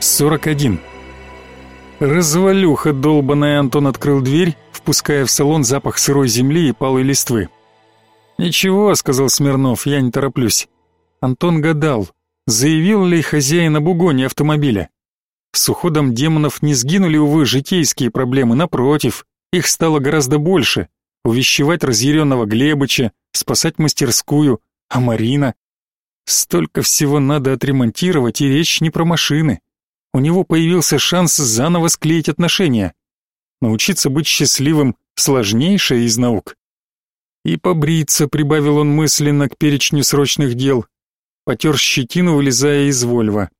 41. Развалюха долбаная Антон открыл дверь, впуская в салон запах сырой земли и палой листвы. «Ничего», — сказал Смирнов, — «я не тороплюсь». Антон гадал, заявил ли хозяин об угоне автомобиля. С уходом демонов не сгинули, увы, житейские проблемы, напротив, их стало гораздо больше. Увещевать разъяренного Глебыча, спасать мастерскую, а Марина... Столько всего надо отремонтировать, и речь не про машины. У него появился шанс заново склеить отношения. Научиться быть счастливым — сложнейшая из наук. И побриться, прибавил он мысленно к перечню срочных дел. Потер щетину, вылезая из Вольва.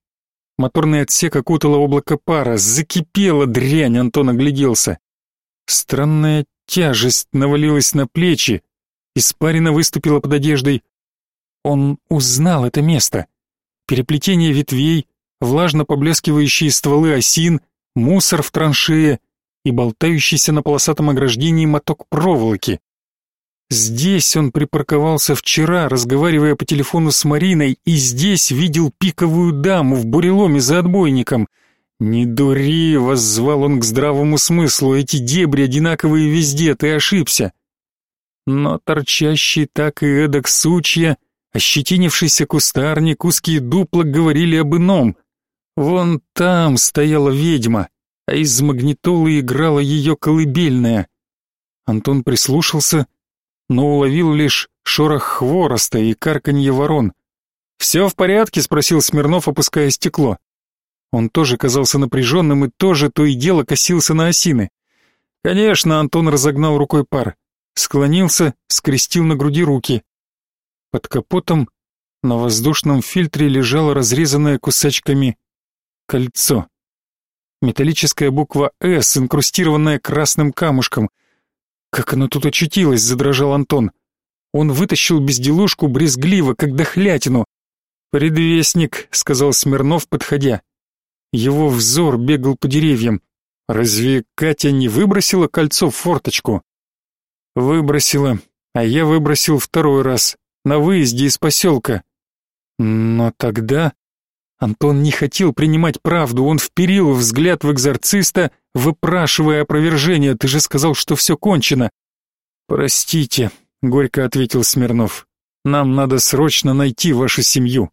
Моторный отсек окутало облако пара, закипела дрянь, Антон огляделся. Странная тяжесть навалилась на плечи, испарина выступила под одеждой. Он узнал это место. Переплетение ветвей, влажно поблескивающие стволы осин, мусор в траншее и болтающийся на полосатом ограждении моток проволоки. Здесь он припарковался вчера, разговаривая по телефону с Мариной, и здесь видел пиковую даму в буреломе за отбойником. «Не дури!» — воззвал он к здравому смыслу. «Эти дебри одинаковые везде, ты ошибся!» Но торчащий так и эдак сучья, ощетинившийся кустарник, узкие дупла говорили об ином. Вон там стояла ведьма, а из магнитолы играла ее колыбельная. Антон прислушался, но уловил лишь шорох хвороста и карканье ворон. «Все в порядке?» — спросил Смирнов, опуская стекло. Он тоже казался напряженным и тоже то и дело косился на осины. Конечно, Антон разогнал рукой пар, склонился, скрестил на груди руки. Под капотом на воздушном фильтре лежало разрезанное кусачками кольцо. Металлическая буква «С», инкрустированная красным камушком. «Как оно тут очутилось?» — задрожал Антон. Он вытащил безделушку брезгливо, как дохлятину. «Предвестник», — сказал Смирнов, подходя. Его взор бегал по деревьям. «Разве Катя не выбросила кольцо в форточку?» «Выбросила, а я выбросил второй раз, на выезде из поселка. Но тогда...» Антон не хотел принимать правду, он вперил взгляд в экзорциста, выпрашивая опровержение. «Ты же сказал, что все кончено!» «Простите», — горько ответил Смирнов. «Нам надо срочно найти вашу семью».